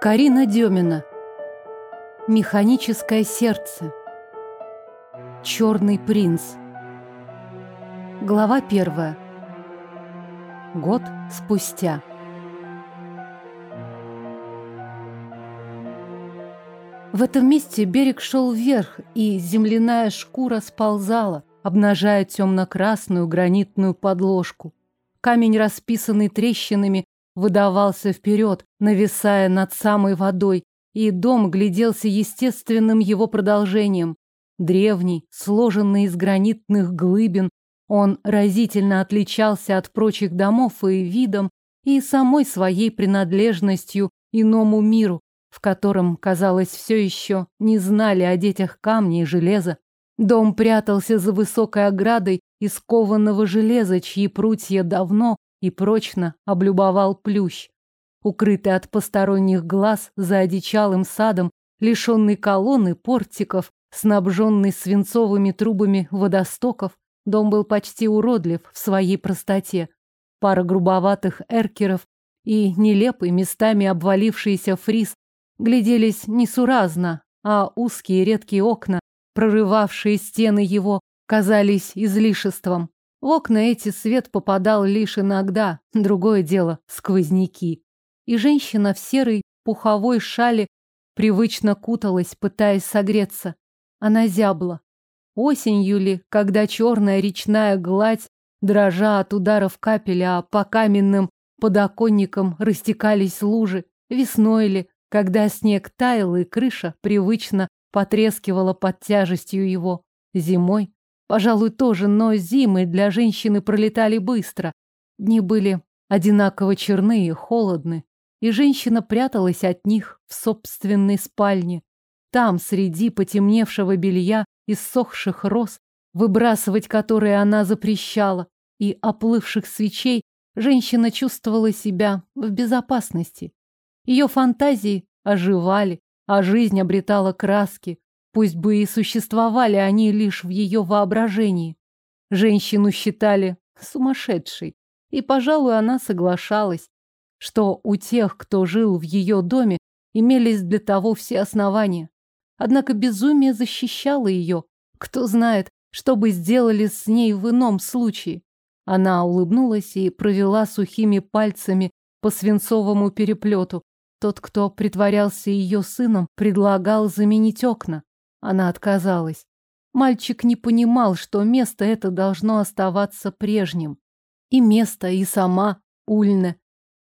Карина Демина. Механическое сердце. Черный принц. Глава первая. Год спустя. В этом месте берег шел вверх, и земляная шкура сползала, обнажая темно-красную гранитную подложку. Камень, расписанный трещинами, выдавался вперед, нависая над самой водой, и дом гляделся естественным его продолжением. Древний, сложенный из гранитных глыбин, он разительно отличался от прочих домов и видом, и самой своей принадлежностью иному миру, в котором, казалось, все еще не знали о детях камня и железа. Дом прятался за высокой оградой из кованого железа, чьи прутья давно и прочно облюбовал плющ. Укрытый от посторонних глаз за одичалым садом, лишенный колонны, портиков, снабженный свинцовыми трубами водостоков, дом был почти уродлив в своей простоте. Пара грубоватых эркеров и нелепый, местами обвалившийся фриз гляделись несуразно, а узкие редкие окна, прорывавшие стены его, казались излишеством. В окна эти свет попадал лишь иногда, другое дело — сквозняки. И женщина в серой пуховой шале привычно куталась, пытаясь согреться. Она зябла. Осенью ли, когда черная речная гладь, дрожа от ударов капель, а по каменным подоконникам растекались лужи, весной ли, когда снег таял и крыша привычно потрескивала под тяжестью его, зимой, Пожалуй, тоже, но зимы для женщины пролетали быстро. Дни были одинаково черны и холодны, и женщина пряталась от них в собственной спальне. Там, среди потемневшего белья и ссохших роз, выбрасывать которые она запрещала, и оплывших свечей, женщина чувствовала себя в безопасности. Ее фантазии оживали, а жизнь обретала краски, Пусть бы и существовали они лишь в ее воображении. Женщину считали сумасшедшей, и, пожалуй, она соглашалась, что у тех, кто жил в ее доме, имелись для того все основания. Однако безумие защищало ее. Кто знает, что бы сделали с ней в ином случае. Она улыбнулась и провела сухими пальцами по свинцовому переплету. Тот, кто притворялся ее сыном, предлагал заменить окна. Она отказалась. Мальчик не понимал, что место это должно оставаться прежним. И место, и сама Ульна.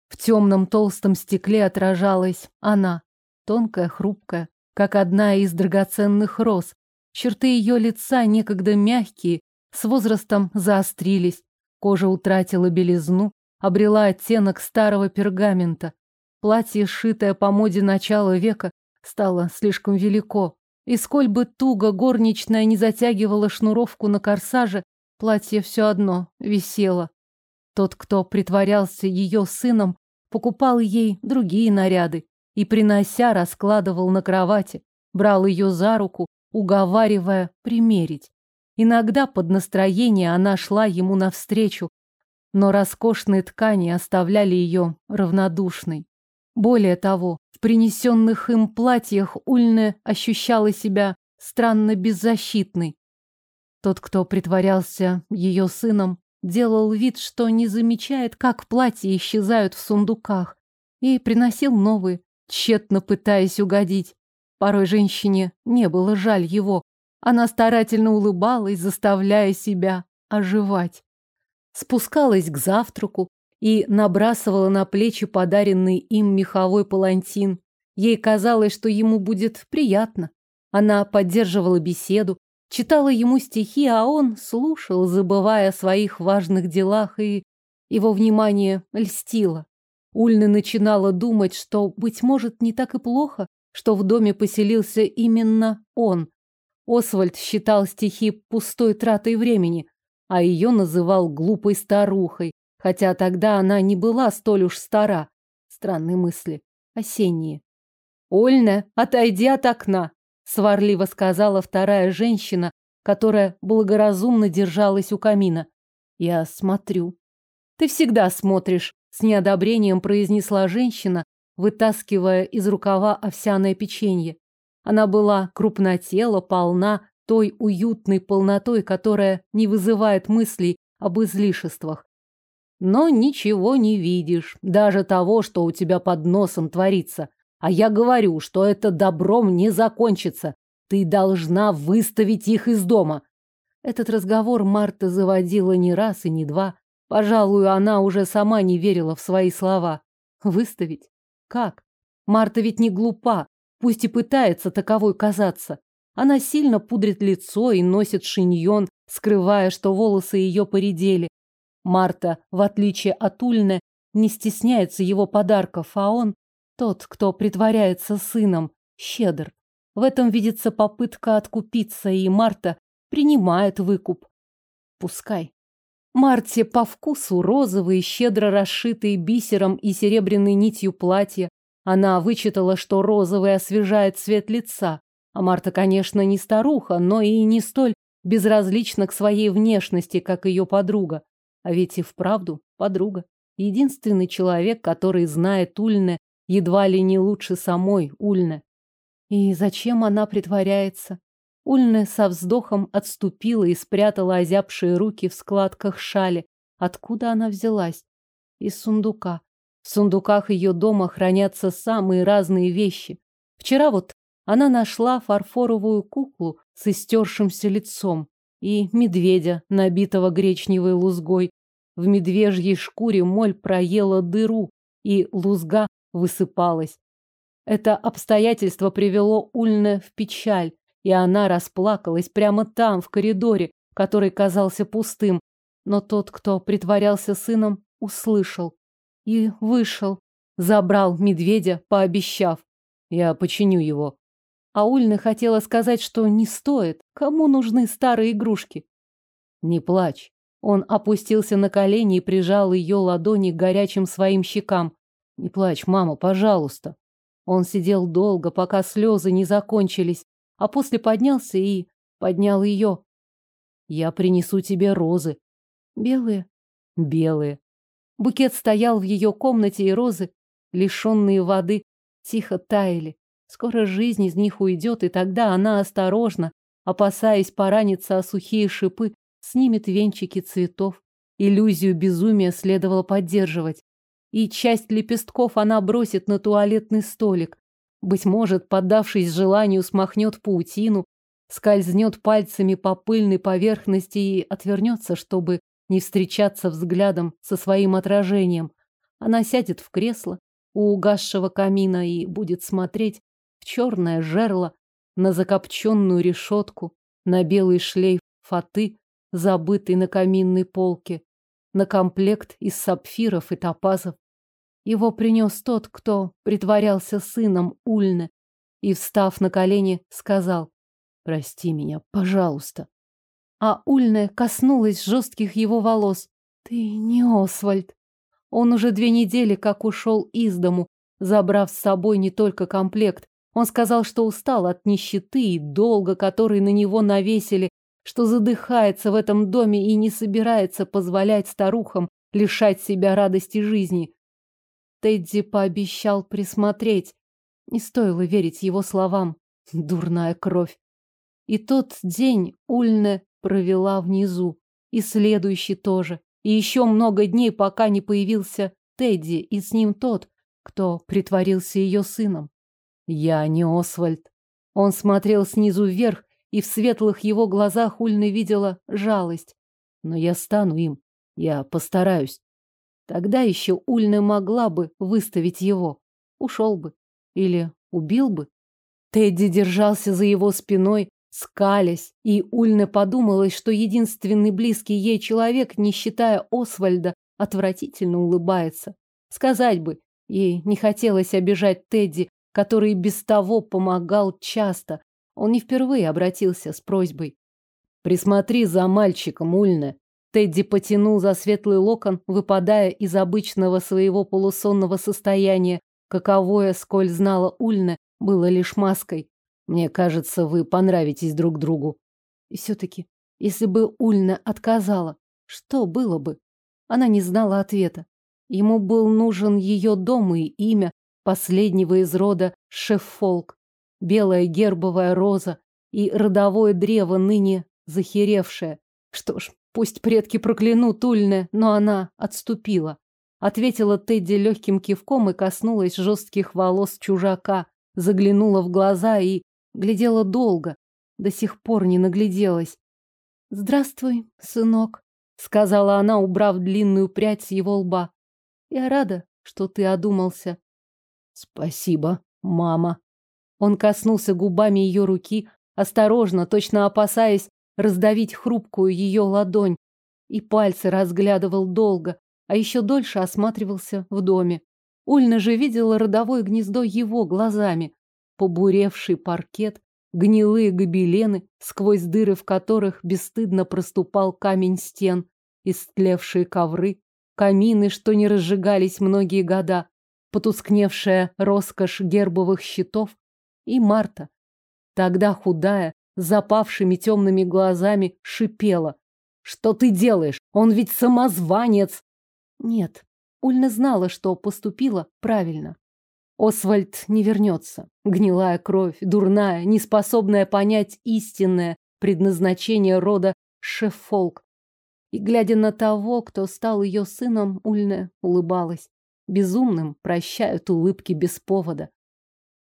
В темном толстом стекле отражалась она, тонкая, хрупкая, как одна из драгоценных роз. Черты ее лица, некогда мягкие, с возрастом заострились. Кожа утратила белизну, обрела оттенок старого пергамента. Платье, сшитое по моде начала века, стало слишком велико, и сколь бы туго горничная не затягивала шнуровку на корсаже, платье все одно висело. Тот, кто притворялся ее сыном, покупал ей другие наряды и, принося, раскладывал на кровати, брал ее за руку, уговаривая примерить. Иногда под настроение она шла ему навстречу, но роскошные ткани оставляли ее равнодушной. Более того, в принесенных им платьях Ульне ощущала себя странно беззащитной. Тот, кто притворялся ее сыном, делал вид, что не замечает, как платья исчезают в сундуках, и приносил новые, тщетно пытаясь угодить. Порой женщине не было жаль его. Она старательно улыбалась, заставляя себя оживать. Спускалась к завтраку, и набрасывала на плечи подаренный им меховой палантин. Ей казалось, что ему будет приятно. Она поддерживала беседу, читала ему стихи, а он слушал, забывая о своих важных делах, и его внимание льстило. Ульна начинала думать, что, быть может, не так и плохо, что в доме поселился именно он. Освальд считал стихи пустой тратой времени, а ее называл глупой старухой, хотя тогда она не была столь уж стара. Странные мысли. Осенние. «Ольна, отойди от окна!» — сварливо сказала вторая женщина, которая благоразумно держалась у камина. «Я смотрю». «Ты всегда смотришь», — с неодобрением произнесла женщина, вытаскивая из рукава овсяное печенье. Она была крупнотела, полна той уютной полнотой, которая не вызывает мыслей об излишествах. Но ничего не видишь, даже того, что у тебя под носом творится. А я говорю, что это добром не закончится. Ты должна выставить их из дома. Этот разговор Марта заводила не раз и не два. Пожалуй, она уже сама не верила в свои слова. Выставить? Как? Марта ведь не глупа, пусть и пытается таковой казаться. Она сильно пудрит лицо и носит шиньон, скрывая, что волосы ее поредели. Марта, в отличие от Ульны, не стесняется его подарков, а он тот, кто притворяется сыном, щедр. В этом видится попытка откупиться, и Марта принимает выкуп. Пускай. Марте по вкусу розовые, щедро расшитые бисером и серебряной нитью платья. Она вычитала, что розовый освежает цвет лица. А Марта, конечно, не старуха, но и не столь безразлична к своей внешности, как ее подруга. А ведь и вправду подруга. Единственный человек, который знает Ульне едва ли не лучше самой Ульне. И зачем она притворяется? Ульне со вздохом отступила и спрятала озябшие руки в складках шали. Откуда она взялась? Из сундука. В сундуках ее дома хранятся самые разные вещи. Вчера вот она нашла фарфоровую куклу с истершимся лицом и медведя, набитого гречневой лузгой. В медвежьей шкуре моль проела дыру, и лузга высыпалась. Это обстоятельство привело Ульне в печаль и она расплакалась прямо там, в коридоре, который казался пустым. Но тот, кто притворялся сыном, услышал и вышел, забрал медведя, пообещав. Я починю его. А Ульна хотела сказать, что не стоит. Кому нужны старые игрушки? Не плачь. Он опустился на колени и прижал ее ладони к горячим своим щекам. Не плачь, мама, пожалуйста. Он сидел долго, пока слезы не закончились, а после поднялся и поднял ее. Я принесу тебе розы. Белые? Белые. Букет стоял в ее комнате, и розы, лишенные воды, тихо таяли. Скоро жизнь из них уйдет, и тогда она осторожно, опасаясь пораниться о сухие шипы, снимет венчики цветов. Иллюзию безумия следовало поддерживать. И часть лепестков она бросит на туалетный столик, быть может, поддавшись желанию, смахнет паутину, скользнет пальцами по пыльной поверхности и отвернется, чтобы не встречаться взглядом со своим отражением. Она сядет в кресло у угасшего камина и будет смотреть в черное жерло, на закопченную решетку, на белый шлейф фаты, забытый на каминной полке, на комплект из сапфиров и топазов, его принес тот, кто притворялся сыном Ульны, и, встав на колени, сказал «Прости меня, пожалуйста». А Ульна коснулась жестких его волос. «Ты не Освальд». Он уже две недели как ушел из дому, забрав с собой не только комплект. Он сказал, что устал от нищеты и долга, который на него навесили, что задыхается в этом доме и не собирается позволять старухам лишать себя радости жизни. Тедди пообещал присмотреть. Не стоило верить его словам. Дурная кровь. И тот день Ульне провела внизу. И следующий тоже. И еще много дней, пока не появился Тедди, и с ним тот, кто притворился ее сыном. Я не Освальд. Он смотрел снизу вверх, и в светлых его глазах Ульна видела жалость. Но я стану им. Я постараюсь. Тогда еще Ульна могла бы выставить его. Ушел бы. Или убил бы. Тедди держался за его спиной, скалясь, и Ульна подумалась, что единственный близкий ей человек, не считая Освальда, отвратительно улыбается. Сказать бы, ей не хотелось обижать Тедди, который без того помогал часто. Он не впервые обратился с просьбой. «Присмотри за мальчиком, Ульна. Тедди потянул за светлый локон, выпадая из обычного своего полусонного состояния, каковое, сколь знала Ульна, было лишь маской. Мне кажется, вы понравитесь друг другу. И все-таки, если бы Ульна отказала, что было бы? Она не знала ответа. Ему был нужен ее дом и имя, последнего из рода Шеффолк, белая гербовая роза и родовое древо ныне захеревшее. Что ж, пусть предки проклянут Ульне, но она отступила. Ответила Тедди легким кивком и коснулась жестких волос чужака, заглянула в глаза и глядела долго, до сих пор не нагляделась. «Здравствуй, сынок», — сказала она, убрав длинную прядь с его лба. «Я рада, что ты одумался». «Спасибо, мама». Он коснулся губами ее руки, осторожно, точно опасаясь раздавить хрупкую ее ладонь, и пальцы разглядывал долго, а еще дольше осматривался в доме. Ульна же видела родовое гнездо его глазами, побуревший паркет, гнилые гобелены, сквозь дыры в которых бесстыдно проступал камень стен, истлевшие ковры, камины, что не разжигались многие года, потускневшая роскошь гербовых щитов и Марта. Тогда худая, запавшими темными глазами, шипела. «Что ты делаешь? Он ведь самозванец!» Нет, Ульна знала, что поступила правильно. Освальд не вернется. Гнилая кровь, дурная, неспособная понять истинное предназначение рода Шефолк. И, глядя на того, кто стал ее сыном, Ульна улыбалась. Безумным прощают улыбки без повода.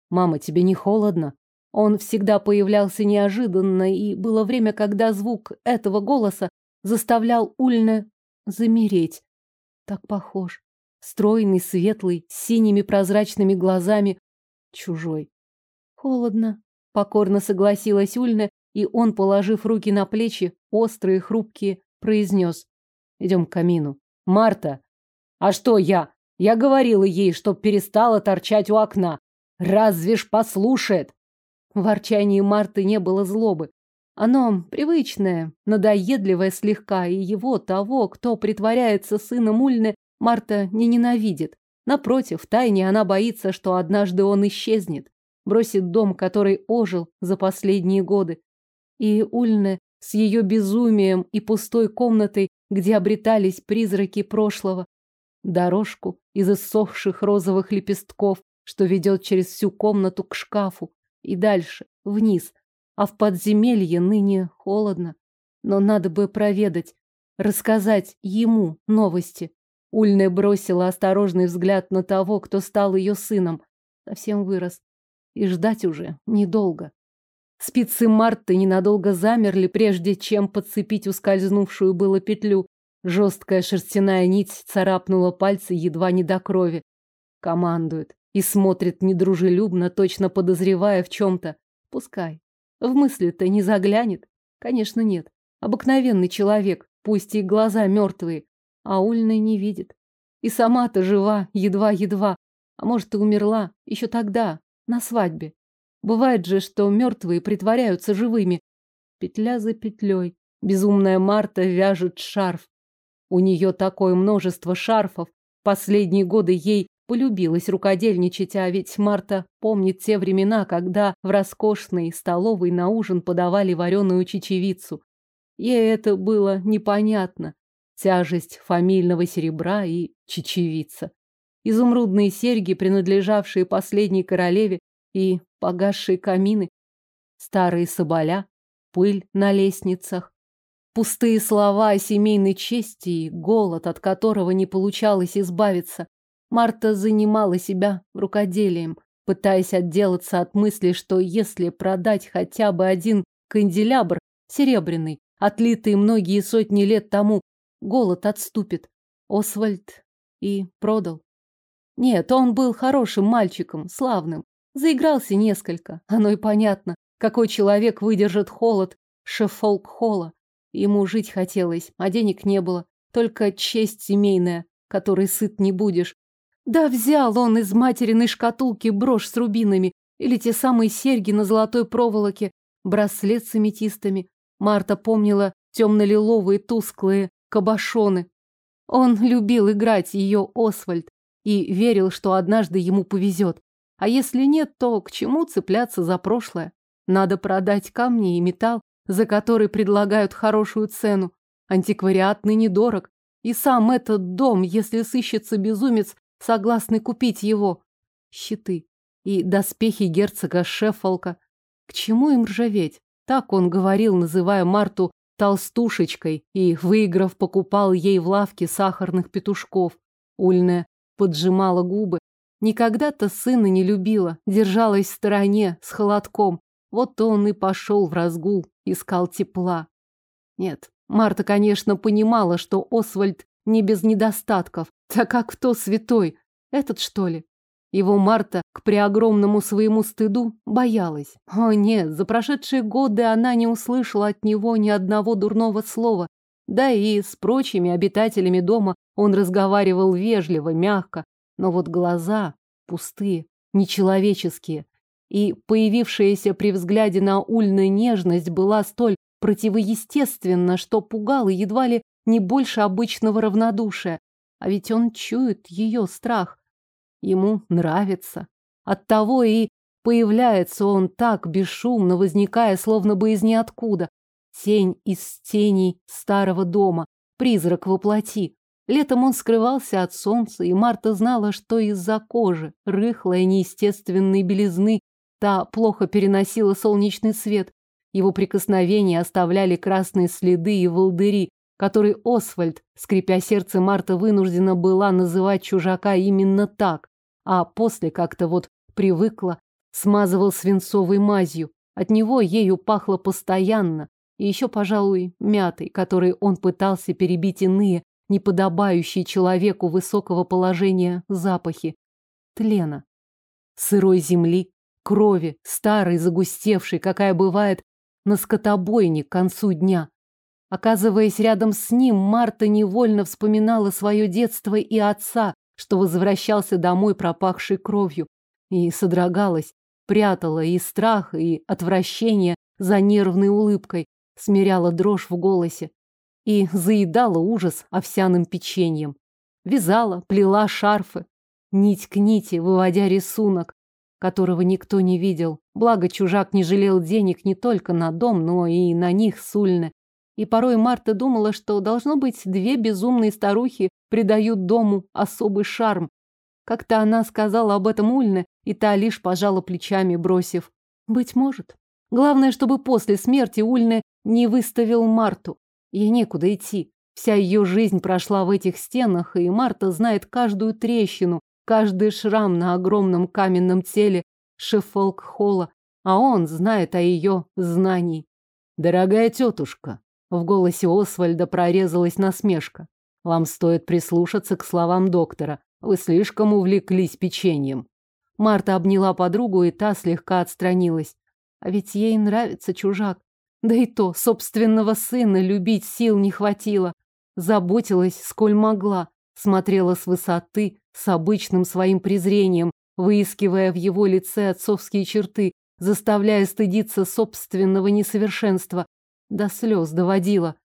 «Мама, тебе не холодно?» Он всегда появлялся неожиданно, и было время, когда звук этого голоса заставлял Ульне замереть. Так похож. Стройный, светлый, с синими прозрачными глазами. Чужой. Холодно. Покорно согласилась Ульна, и он, положив руки на плечи, острые, хрупкие, произнес. Идем к камину. Марта! А что я? Я говорила ей, чтоб перестала торчать у окна. Разве ж послушает? В ворчании Марты не было злобы. Оно привычное, надоедливое слегка, и его, того, кто притворяется сыном Ульны, Марта не ненавидит. Напротив, тайне она боится, что однажды он исчезнет, бросит дом, который ожил за последние годы. И Ульне с ее безумием и пустой комнатой, где обретались призраки прошлого, дорожку из иссохших розовых лепестков, что ведет через всю комнату к шкафу, и дальше, вниз, а в подземелье ныне холодно. Но надо бы проведать, рассказать ему новости. Ульная бросила осторожный взгляд на того, кто стал ее сыном. Совсем вырос. И ждать уже недолго. Спицы Марты ненадолго замерли, прежде чем подцепить ускользнувшую было петлю. Жесткая шерстяная нить царапнула пальцы едва не до крови. Командует и смотрит недружелюбно, точно подозревая в чем-то. Пускай. В мысли-то не заглянет? Конечно, нет. Обыкновенный человек, пусть и глаза мертвые, а Ульна не видит. И сама-то жива, едва-едва. А может, и умерла еще тогда, на свадьбе. Бывает же, что мертвые притворяются живыми. Петля за петлей. Безумная Марта вяжет шарф. У нее такое множество шарфов. Последние годы ей Полюбилась рукодельничать, а ведь Марта помнит те времена, когда в роскошной столовой на ужин подавали вареную чечевицу. Ей это было непонятно. Тяжесть фамильного серебра и чечевица. Изумрудные серьги, принадлежавшие последней королеве, и погасшие камины. Старые соболя, пыль на лестницах. Пустые слова о семейной чести и голод, от которого не получалось избавиться. Марта занимала себя рукоделием, пытаясь отделаться от мысли, что если продать хотя бы один канделябр, серебряный, отлитый многие сотни лет тому, голод отступит. Освальд и продал. Нет, он был хорошим мальчиком, славным. Заигрался несколько. Оно и понятно, какой человек выдержит холод шефолк-холла. Ему жить хотелось, а денег не было. Только честь семейная, которой сыт не будешь. Да взял он из материной шкатулки брошь с рубинами или те самые серьги на золотой проволоке, браслет с аметистами. Марта помнила темно-лиловые тусклые кабошоны. Он любил играть ее Освальд и верил, что однажды ему повезет. А если нет, то к чему цепляться за прошлое? Надо продать камни и металл, за который предлагают хорошую цену. Антиквариатный недорог. И сам этот дом, если сыщется безумец, согласны купить его. щиты и доспехи герцога Шеффолка. К чему им ржаветь? Так он говорил, называя Марту толстушечкой, и, выиграв, покупал ей в лавке сахарных петушков. Ульная поджимала губы. Никогда-то сына не любила, держалась в стороне, с холодком. Вот он и пошел в разгул, искал тепла. Нет, Марта, конечно, понимала, что Освальд не без недостатков, так как кто святой? Этот, что ли? Его Марта, к преогромному своему стыду, боялась. О нет, за прошедшие годы она не услышала от него ни одного дурного слова. Да и с прочими обитателями дома он разговаривал вежливо, мягко, но вот глаза пустые, нечеловеческие. И появившаяся при взгляде на ульную нежность была столь противоестественна, что пугала едва ли не больше обычного равнодушия. А ведь он чует ее страх. Ему нравится. Оттого и появляется он так бесшумно, возникая словно бы из ниоткуда. Тень из теней старого дома, призрак воплоти. Летом он скрывался от солнца, и Марта знала, что из-за кожи, рыхлой неестественной белизны, та плохо переносила солнечный свет. Его прикосновения оставляли красные следы и волдыри, которые Освальд, скрипя сердце, Марта вынуждена была называть чужака именно так, а после как-то вот привыкла, смазывал свинцовой мазью. От него ею пахло постоянно, и еще, пожалуй, мятой, которой он пытался перебить иные, неподобающие человеку высокого положения запахи. Тлена. Сырой земли, крови, старой, загустевшей, какая бывает на скотобойне к концу дня. Оказываясь рядом с ним, Марта невольно вспоминала свое детство и отца, что возвращался домой пропахший кровью, и содрогалась, прятала и страх, и отвращение за нервной улыбкой, смиряла дрожь в голосе и заедала ужас овсяным печеньем. Вязала, плела шарфы, нить к нити, выводя рисунок, которого никто не видел. Благо, чужак не жалел денег не только на дом, но и на них сульны. И порой Марта думала, что, должно быть, две безумные старухи придают дому особый шарм. Как-то она сказала об этом Ульне, и та лишь пожала плечами, бросив. Быть может. Главное, чтобы после смерти Ульне не выставил Марту. Ей некуда идти. Вся ее жизнь прошла в этих стенах, и Марта знает каждую трещину, каждый шрам на огромном каменном теле Шефолк-холла, а он знает о ее знании. «Дорогая тетушка», — в голосе Освальда прорезалась насмешка, «вам стоит прислушаться к словам доктора. Вы слишком увлеклись печеньем». Марта обняла подругу, и та слегка отстранилась. А ведь ей нравится чужак. Да и то, собственного сына любить сил не хватило. Заботилась, сколь могла. Смотрела с высоты, с обычным своим презрением, выискивая в его лице отцовские черты, заставляя стыдиться собственного несовершенства. До слез доводила.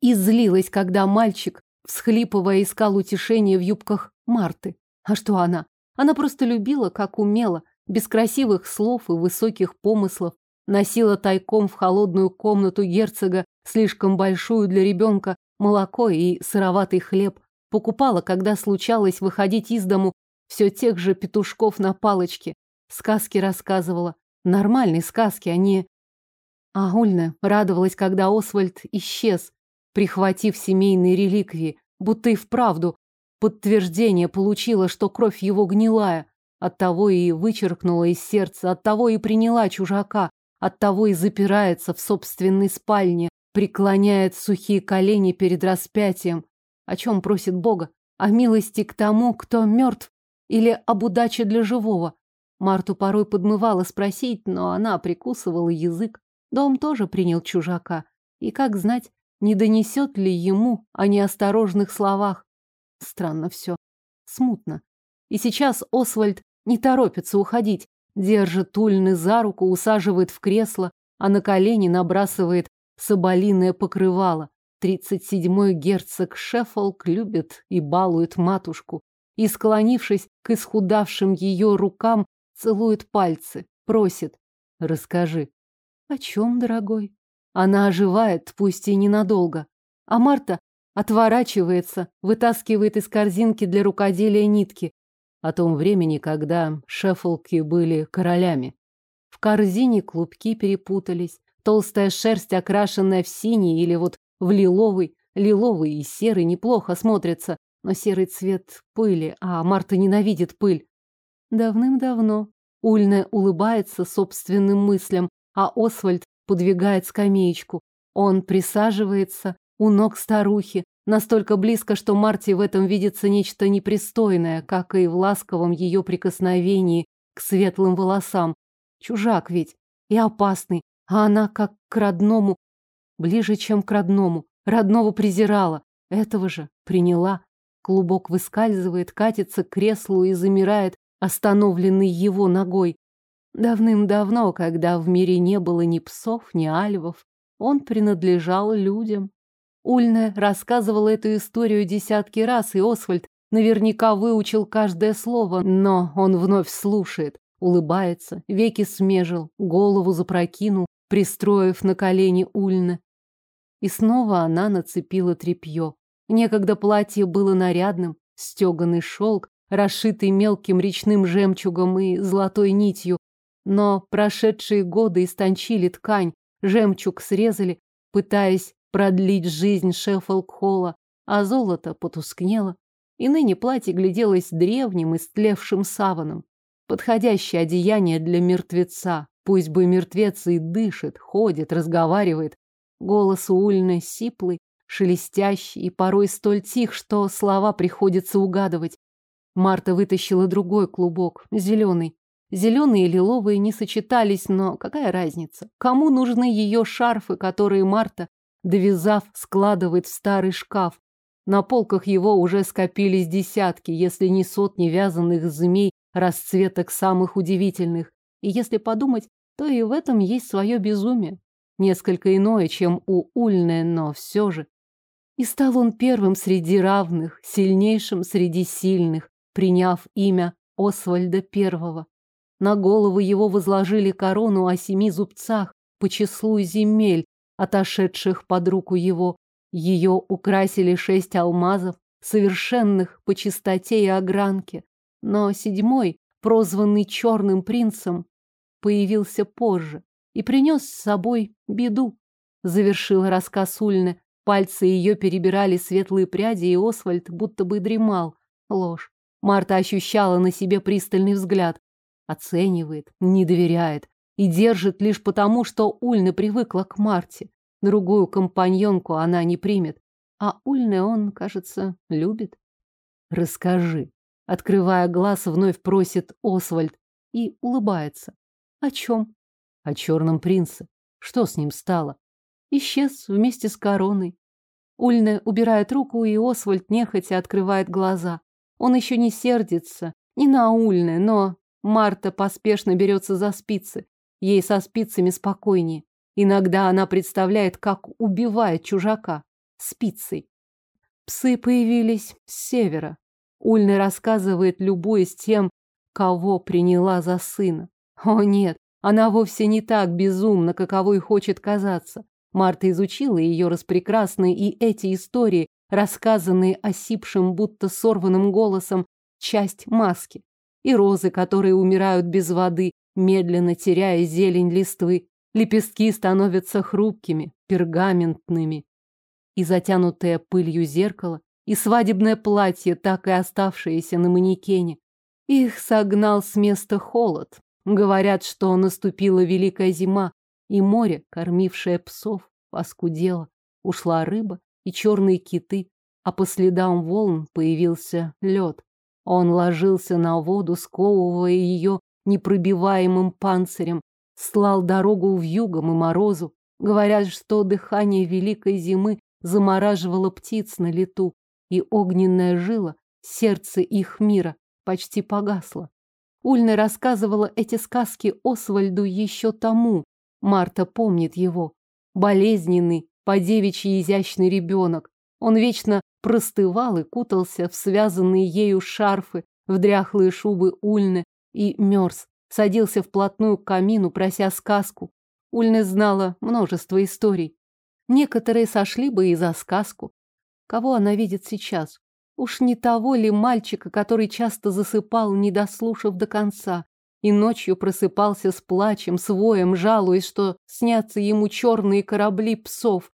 И злилась, когда мальчик, всхлипывая, искал утешение в юбках Марты. А что она? Она просто любила, как умела, без красивых слов и высоких помыслов, Носила тайком в холодную комнату герцога, слишком большую для ребенка, молоко и сыроватый хлеб. Покупала, когда случалось выходить из дому, все тех же петушков на палочке. Сказки рассказывала. Нормальные сказки, а не... А Ульна радовалась, когда Освальд исчез, прихватив семейные реликвии, будто и вправду подтверждение получила, что кровь его гнилая. Оттого и вычеркнула из сердца, оттого и приняла чужака, Оттого и запирается в собственной спальне, преклоняет сухие колени перед распятием. О чем просит Бога? О милости к тому, кто мертв? Или об удаче для живого? Марту порой подмывало спросить, но она прикусывала язык. Дом тоже принял чужака. И как знать, не донесет ли ему о неосторожных словах? Странно все. Смутно. И сейчас Освальд не торопится уходить. Держит Тульны за руку, усаживает в кресло, а на колени набрасывает соболиное покрывало. Тридцать седьмой герцог Шеффолк любит и балует матушку. И, склонившись к исхудавшим ее рукам, целует пальцы, просит. Расскажи. О чем, дорогой? Она оживает, пусть и ненадолго. А Марта отворачивается, вытаскивает из корзинки для рукоделия нитки. о том времени, когда шеффолки были королями. В корзине клубки перепутались, толстая шерсть, окрашенная в синий или вот в лиловый, лиловый и серый неплохо смотрятся, но серый цвет пыли, а Марта ненавидит пыль. Давным-давно. Ульна улыбается собственным мыслям, а Освальд подвигает скамеечку. Он присаживается у ног старухи, настолько близко, что Марте в этом видится нечто непристойное, как и в ласковом ее прикосновении к светлым волосам. Чужак ведь и опасный, а она как к родному, ближе, чем к родному. Родного презирала, этого же приняла. Клубок выскальзывает, катится к креслу и замирает, остановленный его ногой. Давным-давно, когда в мире не было ни псов, ни альвов, он принадлежал людям. Ульна рассказывала эту историю десятки раз, и Освальд наверняка выучил каждое слово, но он вновь слушает, улыбается, веки смежил, голову запрокинул, пристроив на колени Ульны. И снова она нацепила тряпье. Некогда платье было нарядным, стеганый шелк, расшитый мелким речным жемчугом и золотой нитью. Но прошедшие годы истончили ткань, жемчуг срезали, пытаясь продлить жизнь Шеффолк-Холла, а золото потускнело. И ныне платье гляделось древним и стлевшим саваном. Подходящее одеяние для мертвеца. Пусть бы мертвец и дышит, ходит, разговаривает. Голос у Ульны сиплый, шелестящий и порой столь тих, что слова приходится угадывать. Марта вытащила другой клубок, зеленый. Зеленые и лиловые не сочетались, но какая разница? Кому нужны ее шарфы, которые Марта, довязав, складывает в старый шкаф? На полках его уже скопились десятки, если не сотни вязаных змей, расцветок самых удивительных. И если подумать, то и в этом есть свое безумие. Несколько иное, чем у Ульны, но все же. И стал он первым среди равных, сильнейшим среди сильных, приняв имя Освальда Первого. На голову его возложили корону о семи зубцах по числу земель, отошедших под руку его. Ее украсили шесть алмазов, совершенных по чистоте и огранке. Но седьмой, прозванный Черным принцем, появился позже и принес с собой беду. Завершил рассказ Ульны, Пальцы ее перебирали светлые пряди, и Освальд будто бы дремал. Ложь. Марта ощущала на себе пристальный взгляд. Оценивает, не доверяет и держит лишь потому, что Ульна привыкла к Марте. Другую компаньонку она не примет. А Ульне он, кажется, любит. Расскажи. Открывая глаз, вновь просит Освальд и улыбается. О чем? О черном принце. Что с ним стало? исчез вместе с короной. Ульна убирает руку, и Освальд нехотя открывает глаза. Он еще не сердится, не на Ульне, но Марта поспешно берется за спицы. Ей со спицами спокойнее. Иногда она представляет, как убивает чужака спицей. Псы появились с севера. Ульна рассказывает, любуясь тем, кого приняла за сына. О нет, она вовсе не так безумна, каковой хочет казаться. Марта изучила ее распрекрасные и эти истории, рассказанные осипшим, будто сорванным голосом, часть маски. И розы, которые умирают без воды, медленно теряя зелень листвы. Лепестки становятся хрупкими, пергаментными. И затянутое пылью зеркало, и свадебное платье, так и оставшееся на манекене. Их согнал с места холод. Говорят, что наступила великая зима, и море, кормившее псов, поскудело. Ушла рыба и черные киты, а по следам волн появился лед. Он ложился на воду, сковывая ее непробиваемым панцирем, слал дорогу в югом и морозу. Говорят, что дыхание великой зимы замораживало птиц на лету, и огненная жила, сердце их мира, почти погасла. Ульна рассказывала эти сказки Освальду еще тому, Марта помнит его. Болезненный, по-девичьи изящный ребенок. Он вечно простывал и кутался в связанные ею шарфы, в дряхлые шубы Ульны и мерз. Садился вплотную к камину, прося сказку. Ульна знала множество историй. Некоторые сошли бы и за сказку. Кого она видит сейчас? Уж не того ли мальчика, который часто засыпал, не дослушав до конца, и ночью просыпался с плачем, с воем, жалуясь, что снятся ему черные корабли псов.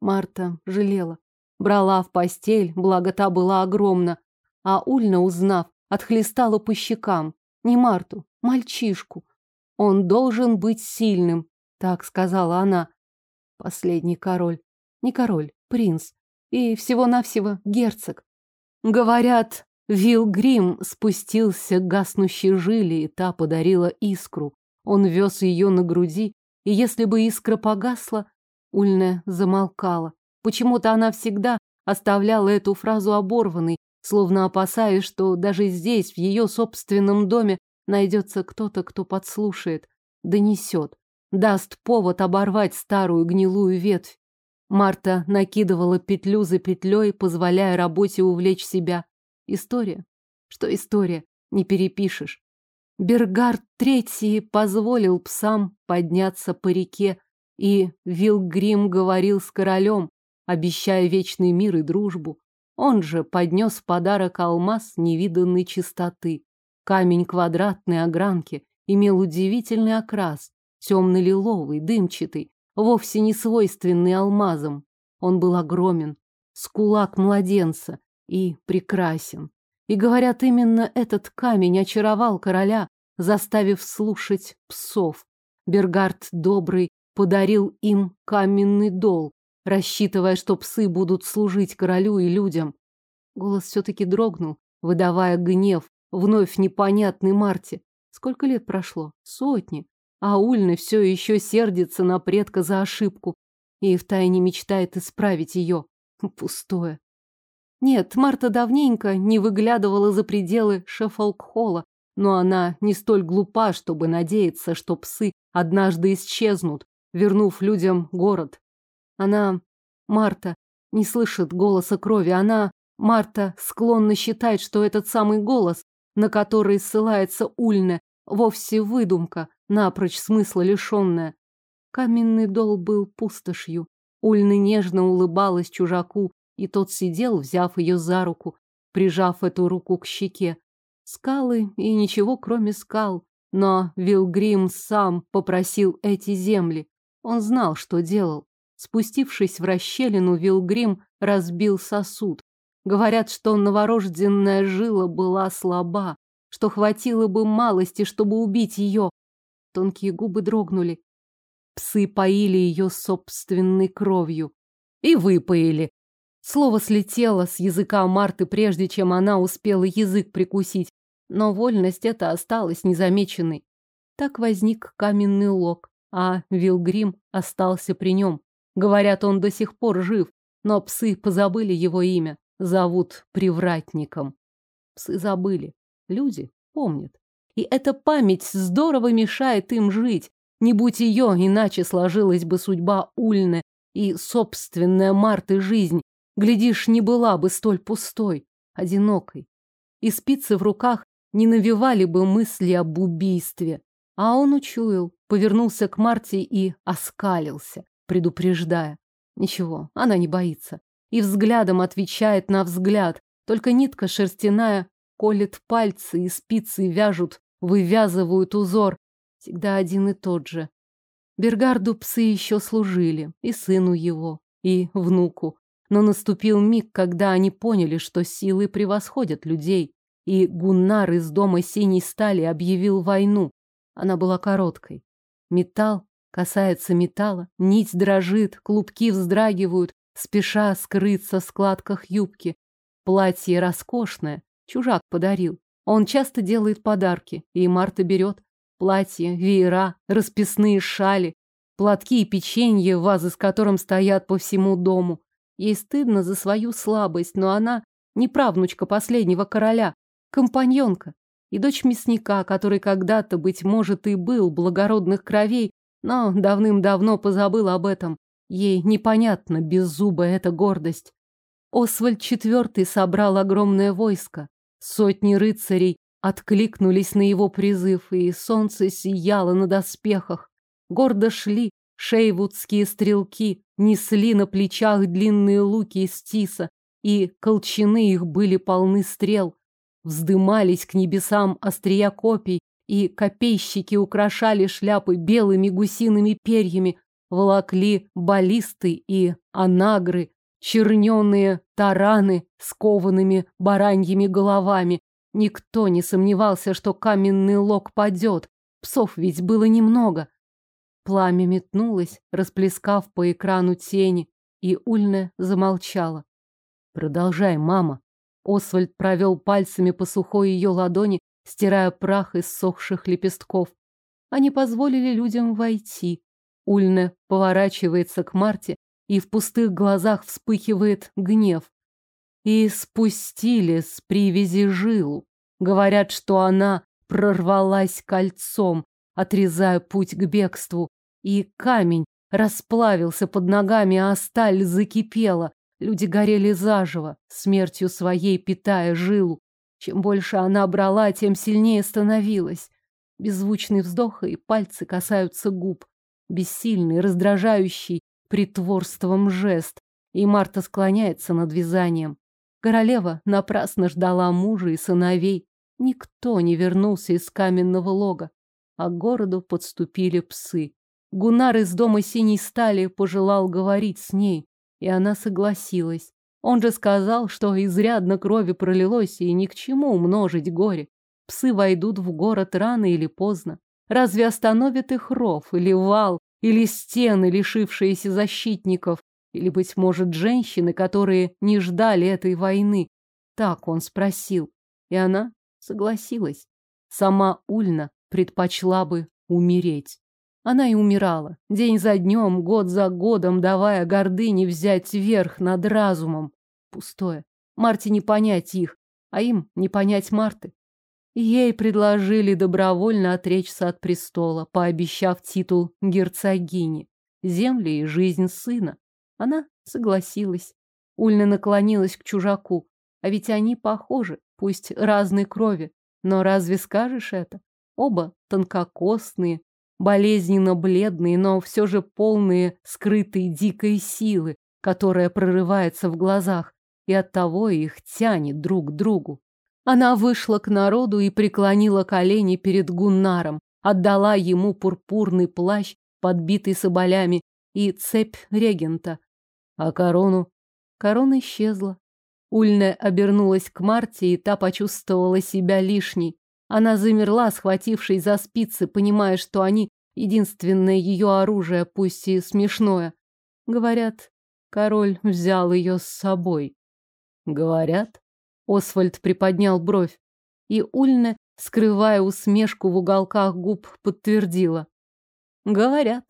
Марта жалела. Брала в постель, благо та была огромна, а Ульна, узнав, отхлестала по щекам. Не Марту, мальчишку. Он должен быть сильным, так сказала она. Последний король. Не король, принц. И всего-навсего герцог. Говорят, Вилгрим спустился к гаснущей жиле, и та подарила искру. Он вез ее на груди, и если бы искра погасла, Ульна замолкала. Почему-то она всегда оставляла эту фразу оборванной, словно опасаясь, что даже здесь, в ее собственном доме, найдется кто-то, кто подслушает, донесет, даст повод оборвать старую гнилую ветвь. Марта накидывала петлю за петлей, позволяя работе увлечь себя. История? Что история? Не перепишешь. Бергард Третий позволил псам подняться по реке, и Вилгрим говорил с королем, обещая вечный мир и дружбу. Он же поднес в подарок алмаз невиданной чистоты. Камень квадратной огранки имел удивительный окрас, темно-лиловый, дымчатый, вовсе не свойственный алмазам. Он был огромен, с кулак младенца и прекрасен. И, говорят, именно этот камень очаровал короля, заставив слушать псов. Бергард Добрый подарил им каменный дол, рассчитывая, что псы будут служить королю и людям. Голос все-таки дрогнул, выдавая гнев, вновь непонятный Марте. Сколько лет прошло? Сотни а Ульна все еще сердится на предка за ошибку и втайне мечтает исправить ее. Пустое. Нет, Марта давненько не выглядывала за пределы Шеффолк-холла, но она не столь глупа, чтобы надеяться, что псы однажды исчезнут, вернув людям город. Она, Марта, не слышит голоса крови. Она, Марта, склонна считать, что этот самый голос, на который ссылается Ульна, вовсе выдумка, напрочь смысла лишенная. Каменный дол был пустошью. Ульна нежно улыбалась чужаку, и тот сидел, взяв ее за руку, прижав эту руку к щеке. Скалы и ничего, кроме скал. Но Вилгрим сам попросил эти земли. Он знал, что делал. Спустившись в расщелину, Вилгрим разбил сосуд. Говорят, что новорожденная жила была слаба, что хватило бы малости, чтобы убить ее, Тонкие губы дрогнули. Псы поили ее собственной кровью. И выпоили. Слово слетело с языка Марты, прежде чем она успела язык прикусить. Но вольность эта осталась незамеченной. Так возник каменный лог, а Вилгрим остался при нем. Говорят, он до сих пор жив, но псы позабыли его имя. Зовут привратником. Псы забыли. Люди помнят. И эта память здорово мешает им жить. Не будь ее, иначе сложилась бы судьба Ульны и собственная Марты жизнь. Глядишь, не была бы столь пустой, одинокой. И спицы в руках не навевали бы мысли об убийстве. А он учуял, повернулся к Марте и оскалился, предупреждая. Ничего, она не боится. И взглядом отвечает на взгляд. Только нитка шерстяная колет пальцы, и спицы вяжут вывязывают узор. Всегда один и тот же. Бергарду псы еще служили, и сыну его, и внуку. Но наступил миг, когда они поняли, что силы превосходят людей, и Гуннар из дома синей стали объявил войну. Она была короткой. Металл касается металла, нить дрожит, клубки вздрагивают, спеша скрыться в складках юбки. Платье роскошное, чужак подарил. Он часто делает подарки, и Марта берет. Платья, веера, расписные шали, платки и печенье, вазы с которым стоят по всему дому. Ей стыдно за свою слабость, но она не правнучка последнего короля, компаньонка и дочь мясника, который когда-то, быть может, и был благородных кровей, но давным-давно позабыл об этом. Ей непонятна беззубая эта гордость. Освальд IV собрал огромное войско, Сотни рыцарей откликнулись на его призыв, и солнце сияло на доспехах. Гордо шли шейвудские стрелки, несли на плечах длинные луки из тиса, и колчаны их были полны стрел. Вздымались к небесам острия копий, и копейщики украшали шляпы белыми гусиными перьями, волокли баллисты и анагры, черненые тараны с коваными бараньими головами. Никто не сомневался, что каменный лог падет. Псов ведь было немного. Пламя метнулось, расплескав по экрану тени, и Ульна замолчала. «Продолжай, мама». Освальд провел пальцами по сухой ее ладони, стирая прах из сохших лепестков. Они позволили людям войти. Ульна поворачивается к Марте, и в пустых глазах вспыхивает гнев. И спустили с привязи жилу. Говорят, что она прорвалась кольцом, отрезая путь к бегству, и камень расплавился под ногами, а сталь закипела. Люди горели заживо, смертью своей питая жилу. Чем больше она брала, тем сильнее становилась. Беззвучный вздох, и пальцы касаются губ. Бессильный, раздражающий притворством жест. И Марта склоняется над вязанием. Королева напрасно ждала мужа и сыновей. Никто не вернулся из каменного лога. А к городу подступили псы. Гунар из дома синей стали пожелал говорить с ней, и она согласилась. Он же сказал, что изрядно крови пролилось, и ни к чему умножить горе. Псы войдут в город рано или поздно. Разве остановит их ров или вал, или стены, лишившиеся защитников, или, быть может, женщины, которые не ждали этой войны? Так он спросил, и она согласилась. Сама Ульна предпочла бы умереть. Она и умирала, день за днем, год за годом, давая гордыне взять верх над разумом. Пустое. Марте не понять их, а им не понять Марты. Ей предложили добровольно отречься от престола, пообещав титул герцогини, земли и жизнь сына. Она согласилась. Ульна наклонилась к чужаку. А ведь они похожи, пусть разной крови. Но разве скажешь это? Оба тонкокосные, болезненно бледные, но все же полные скрытой дикой силы, которая прорывается в глазах, и оттого их тянет друг к другу. Она вышла к народу и преклонила колени перед Гуннаром, отдала ему пурпурный плащ, подбитый соболями, и цепь регента. А корону? Корона исчезла. Ульна обернулась к Марте, и та почувствовала себя лишней. Она замерла, схватившись за спицы, понимая, что они единственное ее оружие, пусть и смешное. Говорят, король взял ее с собой. Говорят? Освальд приподнял бровь, и Ульне, скрывая усмешку в уголках губ, подтвердила. Говорят.